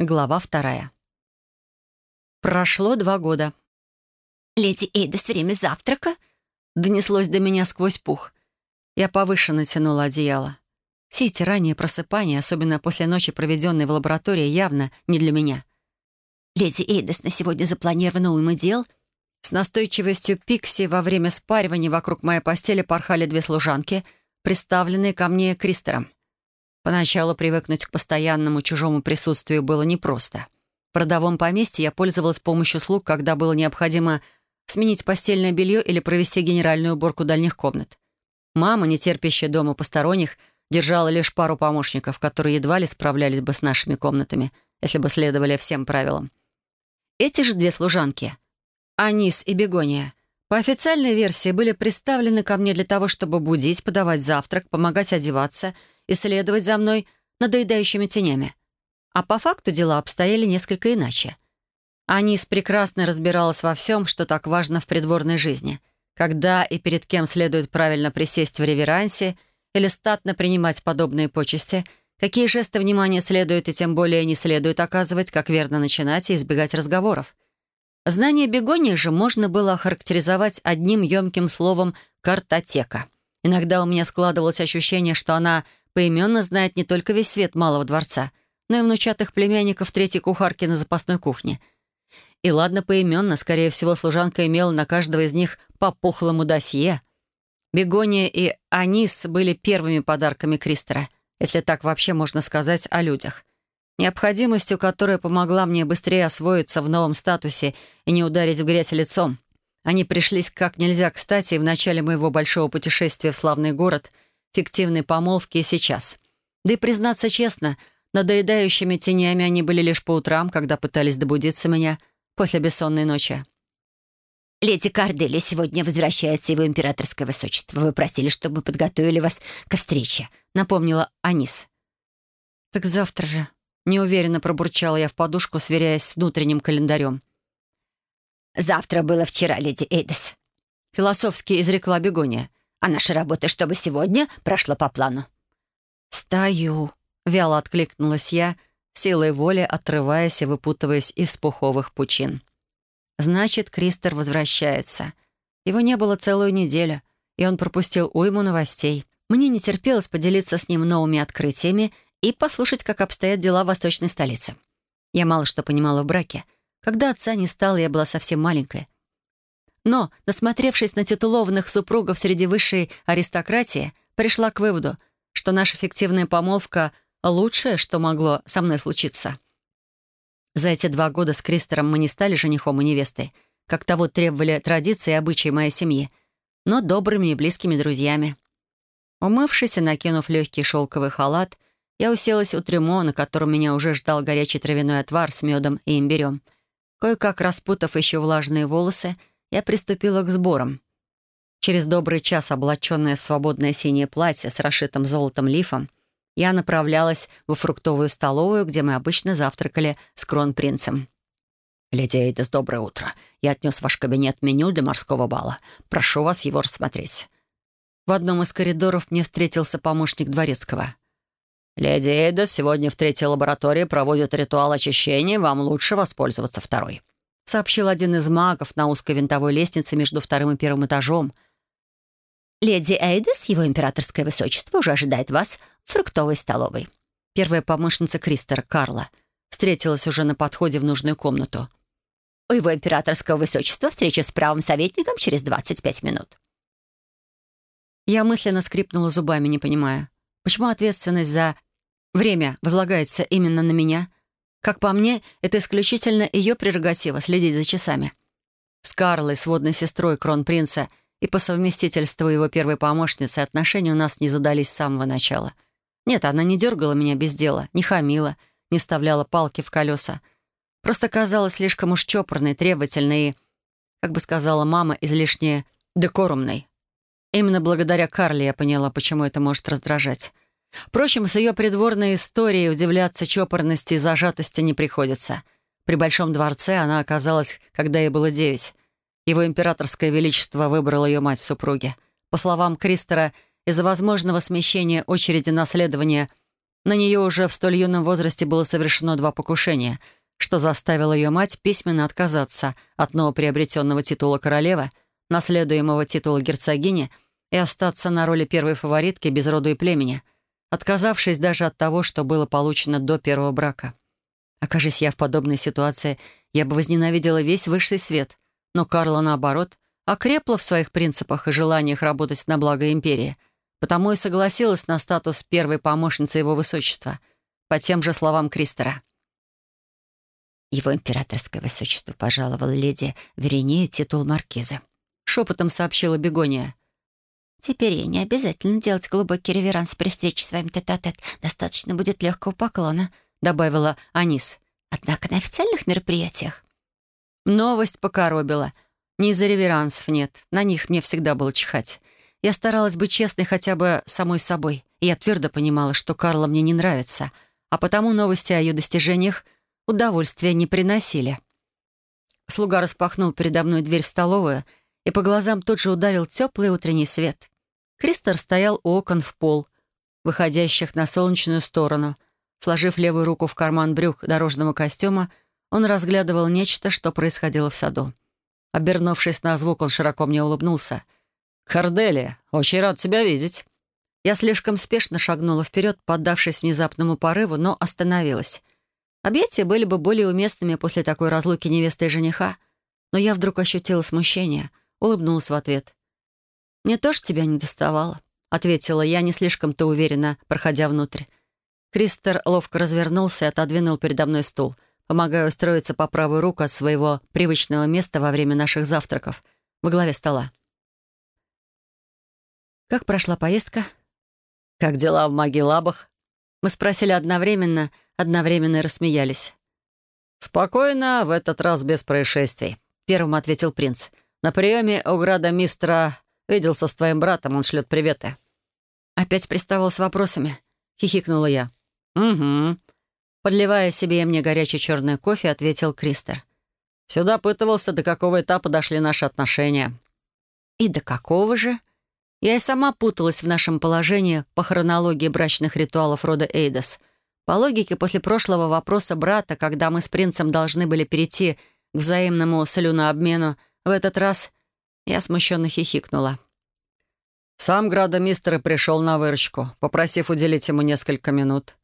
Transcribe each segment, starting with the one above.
Глава вторая. Прошло два года. «Леди Эйдас, время завтрака?» Донеслось до меня сквозь пух. Я повыше натянула одеяло. Все эти ранние просыпания, особенно после ночи, проведенной в лаборатории, явно не для меня. «Леди Эйдас, на сегодня запланировано уйма дел?» С настойчивостью Пикси во время спаривания вокруг моей постели порхали две служанки, представленные ко мне Кристером. Поначалу привыкнуть к постоянному чужому присутствию было непросто. В родовом поместье я пользовалась помощью слуг, когда было необходимо сменить постельное белье или провести генеральную уборку дальних комнат. Мама, не терпящая дома посторонних, держала лишь пару помощников, которые едва ли справлялись бы с нашими комнатами, если бы следовали всем правилам. Эти же две служанки, Анис и Бегония, по официальной версии были представлены ко мне для того, чтобы будить, подавать завтрак, помогать одеваться — и следовать за мной надоедающими тенями. А по факту дела обстояли несколько иначе. Анис прекрасно разбиралась во всем, что так важно в придворной жизни. Когда и перед кем следует правильно присесть в реверансе или статно принимать подобные почести, какие жесты внимания следует и тем более не следует оказывать, как верно начинать и избегать разговоров. Знание бегонии же можно было охарактеризовать одним емким словом «картотека». Иногда у меня складывалось ощущение, что она поименно знает не только весь свет Малого дворца, но и внучатых племянников третьей кухарки на запасной кухне. И ладно поименно, скорее всего, служанка имела на каждого из них по пухлому досье. Бегония и Анис были первыми подарками Кристера, если так вообще можно сказать о людях. Необходимостью, которая помогла мне быстрее освоиться в новом статусе и не ударить в грязь лицом. Они пришлись как нельзя кстати в начале моего большого путешествия в славный город — фиктивной помолвки и сейчас. Да и, признаться честно, надоедающими тенями они были лишь по утрам, когда пытались добудиться меня после бессонной ночи. «Леди Кардели, сегодня возвращается его императорское высочество. Вы просили, чтобы подготовили вас к встрече», — напомнила Анис. «Так завтра же», — неуверенно пробурчала я в подушку, сверяясь с внутренним календарем. «Завтра было вчера, леди Эйдес», — философски изрекла Бегония а наша работа, чтобы сегодня прошла по плану». «Стою», — вяло откликнулась я, силой воли отрываясь и выпутываясь из пуховых пучин. «Значит, Кристер возвращается. Его не было целую неделю, и он пропустил уйму новостей. Мне не терпелось поделиться с ним новыми открытиями и послушать, как обстоят дела в восточной столице. Я мало что понимала в браке. Когда отца не стало, я была совсем маленькая — но, насмотревшись на титулованных супругов среди высшей аристократии, пришла к выводу, что наша фиктивная помолвка — лучшее, что могло со мной случиться. За эти два года с Кристером мы не стали женихом и невестой, как того требовали традиции и обычаи моей семьи, но добрыми и близкими друзьями. Умывшись и накинув легкий шелковый халат, я уселась у трюмо, на котором меня уже ждал горячий травяной отвар с медом и имбирем. Кое-как распутав еще влажные волосы — я приступила к сборам. Через добрый час, облаченная в свободное синее платье с расшитым золотом лифом, я направлялась во фруктовую столовую, где мы обычно завтракали с кронпринцем. «Леди Эйдес, доброе утро. Я отнес ваш кабинет меню для морского бала. Прошу вас его рассмотреть». В одном из коридоров мне встретился помощник дворецкого. «Леди Эйдес, сегодня в третьей лаборатории проводят ритуал очищения. Вам лучше воспользоваться второй» сообщил один из магов на узкой винтовой лестнице между вторым и первым этажом. «Леди Эйдес, его императорское высочество, уже ожидает вас в фруктовой столовой». Первая помощница Кристера, Карла, встретилась уже на подходе в нужную комнату. «У его императорского высочества встреча с правым советником через 25 минут». Я мысленно скрипнула зубами, не понимая, почему ответственность за время возлагается именно на меня — как по мне, это исключительно ее прерогатива — следить за часами. С Карлой, сводной сестрой кронпринца и по совместительству его первой помощницы отношения у нас не задались с самого начала. Нет, она не дергала меня без дела, не хамила, не вставляла палки в колеса. Просто казалась слишком уж чопорной, требовательной и, как бы сказала мама, излишне декорумной. Именно благодаря Карле я поняла, почему это может раздражать. Впрочем, с ее придворной историей удивляться чопорности и зажатости не приходится. При Большом дворце она оказалась, когда ей было девять. Его императорское величество выбрало ее мать в супруге. По словам Кристера, из-за возможного смещения очереди наследования На нее уже в столь юном возрасте было совершено два покушения, что заставило ее мать письменно отказаться от новоприобретенного титула королевы, наследуемого титула герцогини, и остаться на роли первой фаворитки без роду и племени, отказавшись даже от того, что было получено до первого брака. Окажись я в подобной ситуации, я бы возненавидела весь высший свет, но Карла, наоборот, окрепла в своих принципах и желаниях работать на благо империи — потому и согласилась на статус первой помощницы его высочества, по тем же словам Кристера. «Его императорское высочество пожаловал леди Веренея титул маркиза», — шепотом сообщила Бегония. «Теперь ей не обязательно делать глубокий реверанс при встрече с вами тет-а-тет. Достаточно будет легкого поклона», — добавила Анис. «Однако на официальных мероприятиях...» Новость покоробила. Ни из-за реверансов нет. На них мне всегда было чихать. Я старалась быть честной хотя бы самой собой, и я твердо понимала, что Карла мне не нравится, а потому новости о ее достижениях удовольствия не приносили. Слуга распахнул передо мной дверь в столовую, и по глазам тут же ударил теплый утренний свет. Кристор стоял у окон в пол, выходящих на солнечную сторону. Сложив левую руку в карман брюк дорожного костюма, он разглядывал нечто, что происходило в саду. Обернувшись на звук, он широко мне улыбнулся — «Харделия, очень рад тебя видеть». Я слишком спешно шагнула вперед, поддавшись внезапному порыву, но остановилась. Объятия были бы более уместными после такой разлуки невесты и жениха, но я вдруг ощутила смущение, улыбнулась в ответ. «Мне тоже тебя не доставало», — ответила я, не слишком-то уверенно, проходя внутрь. Кристер ловко развернулся и отодвинул передо мной стул, помогая устроиться по правую руку от своего привычного места во время наших завтраков, во главе стола. «Как прошла поездка?» «Как дела в Магеллабах?» Мы спросили одновременно, одновременно рассмеялись. «Спокойно, в этот раз без происшествий», — первым ответил принц. «На приеме у града мистера виделся с твоим братом, он шлет приветы». Опять приставал с вопросами. Хихикнула я. «Угу». Подливая себе и мне горячий черный кофе, ответил Кристер. «Сюда пытывался, до какого этапа дошли наши отношения». «И до какого же?» Я и сама путалась в нашем положении по хронологии брачных ритуалов рода Эйдас. По логике, после прошлого вопроса брата, когда мы с принцем должны были перейти к взаимному слюнообмену, в этот раз я смущенно хихикнула. Сам градомистр пришел на выручку, попросив уделить ему несколько минут.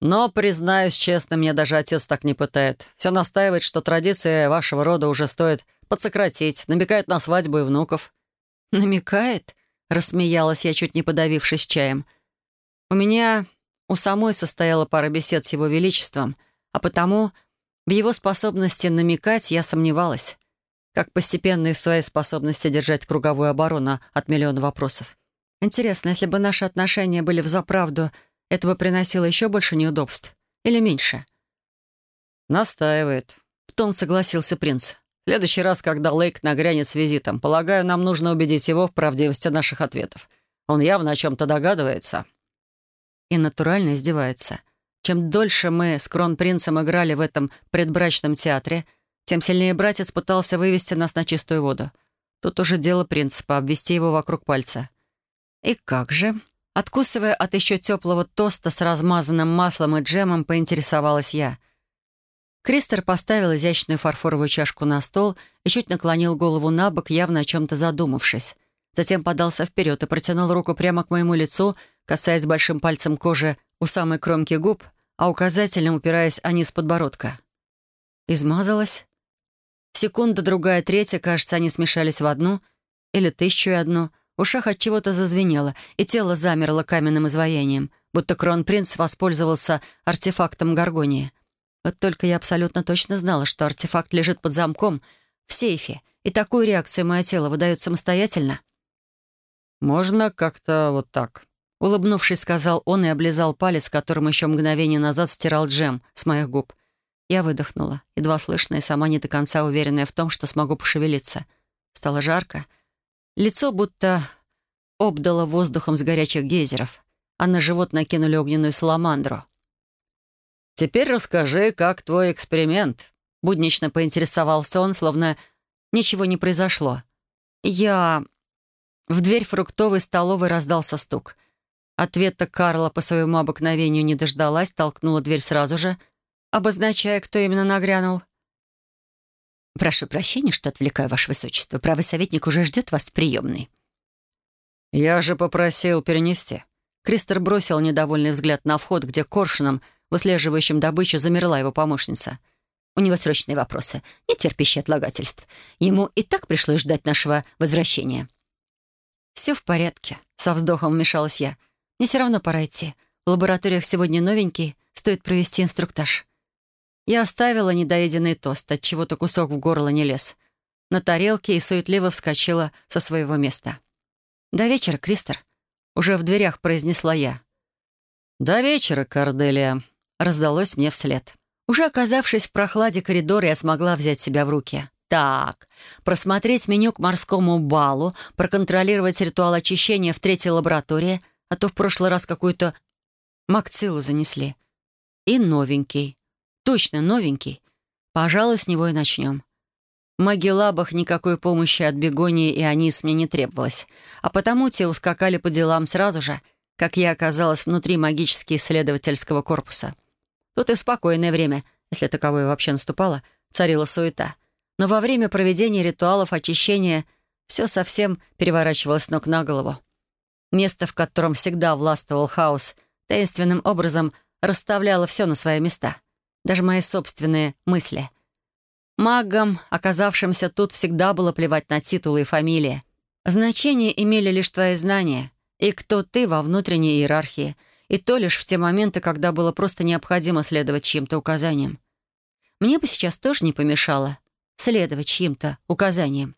Но, признаюсь честно, мне даже отец так не пытает. Все настаивает, что традиции вашего рода уже стоит подсократить, намекает на свадьбу и внуков. «Намекает?» — рассмеялась я, чуть не подавившись чаем. «У меня у самой состояла пара бесед с его величеством, а потому в его способности намекать я сомневалась, как постепенно и в своей способности держать круговую оборону от миллиона вопросов. Интересно, если бы наши отношения были взаправду, это бы приносило еще больше неудобств или меньше?» «Настаивает», — в тон согласился принц следующий раз, когда Лейк нагрянет с визитом, полагаю, нам нужно убедить его в правдивости наших ответов. Он явно о чем-то догадывается». И натурально издевается. Чем дольше мы с кронпринцем играли в этом предбрачном театре, тем сильнее братец пытался вывести нас на чистую воду. Тут уже дело принципа — обвести его вокруг пальца. И как же? Откусывая от еще теплого тоста с размазанным маслом и джемом, поинтересовалась я — Кристер поставил изящную фарфоровую чашку на стол и чуть наклонил голову на бок, явно о чем-то задумавшись. Затем подался вперед и протянул руку прямо к моему лицу, касаясь большим пальцем кожи у самой кромки губ, а указательным упираясь о низ подбородка. Измазалась. Секунда, другая, третья, кажется, они смешались в одну или тысячу и одну. В ушах от чего-то зазвенело, и тело замерло каменным изваянием, будто кронпринц воспользовался артефактом Гаргонии. Вот только я абсолютно точно знала, что артефакт лежит под замком, в сейфе, и такую реакцию мое тело выдает самостоятельно. «Можно как-то вот так», — улыбнувшись, сказал он и облизал палец, которым еще мгновение назад стирал джем с моих губ. Я выдохнула, едва слышно и сама не до конца уверенная в том, что смогу пошевелиться. Стало жарко. Лицо будто обдало воздухом с горячих гейзеров, а на живот накинули огненную саламандру. «Теперь расскажи, как твой эксперимент?» Буднично поинтересовался он, словно ничего не произошло. «Я...» В дверь фруктовой столовой раздался стук. Ответа Карла по своему обыкновению не дождалась, толкнула дверь сразу же, обозначая, кто именно нагрянул. «Прошу прощения, что отвлекаю, Ваше Высочество. Правый советник уже ждет вас в приемной». «Я же попросил перенести». Кристер бросил недовольный взгляд на вход, где коршуном, выслеживающим добычу, замерла его помощница. «У него срочные вопросы, не терпящие отлагательств. Ему и так пришлось ждать нашего возвращения». «Все в порядке», — со вздохом вмешалась я. Мне все равно пора идти. В лабораториях сегодня новенький, стоит провести инструктаж. Я оставила недоеденный тост, от чего то кусок в горло не лез. На тарелке и суетливо вскочила со своего места. «До вечера, Кристер», — уже в дверях произнесла я. «До вечера, Корделия», — раздалось мне вслед. Уже оказавшись в прохладе коридора, я смогла взять себя в руки. Так, просмотреть меню к морскому балу, проконтролировать ритуал очищения в третьей лаборатории — а то в прошлый раз какую-то макцилу занесли. И новенький. Точно новенький. Пожалуй, с него и начнем. В Магеллабах никакой помощи от Бегонии и Анис мне не требовалось, а потому те ускакали по делам сразу же, как я оказалась внутри магически исследовательского корпуса. Тут и спокойное время, если таковое вообще наступало, царила суета. Но во время проведения ритуалов очищения все совсем переворачивалось ног на голову. Место, в котором всегда властвовал хаос, таинственным образом расставляло все на свои места. Даже мои собственные мысли. Магам, оказавшимся тут, всегда было плевать на титулы и фамилии. Значение имели лишь твои знания и кто ты во внутренней иерархии, и то лишь в те моменты, когда было просто необходимо следовать чьим-то указаниям. Мне бы сейчас тоже не помешало следовать чьим-то указаниям.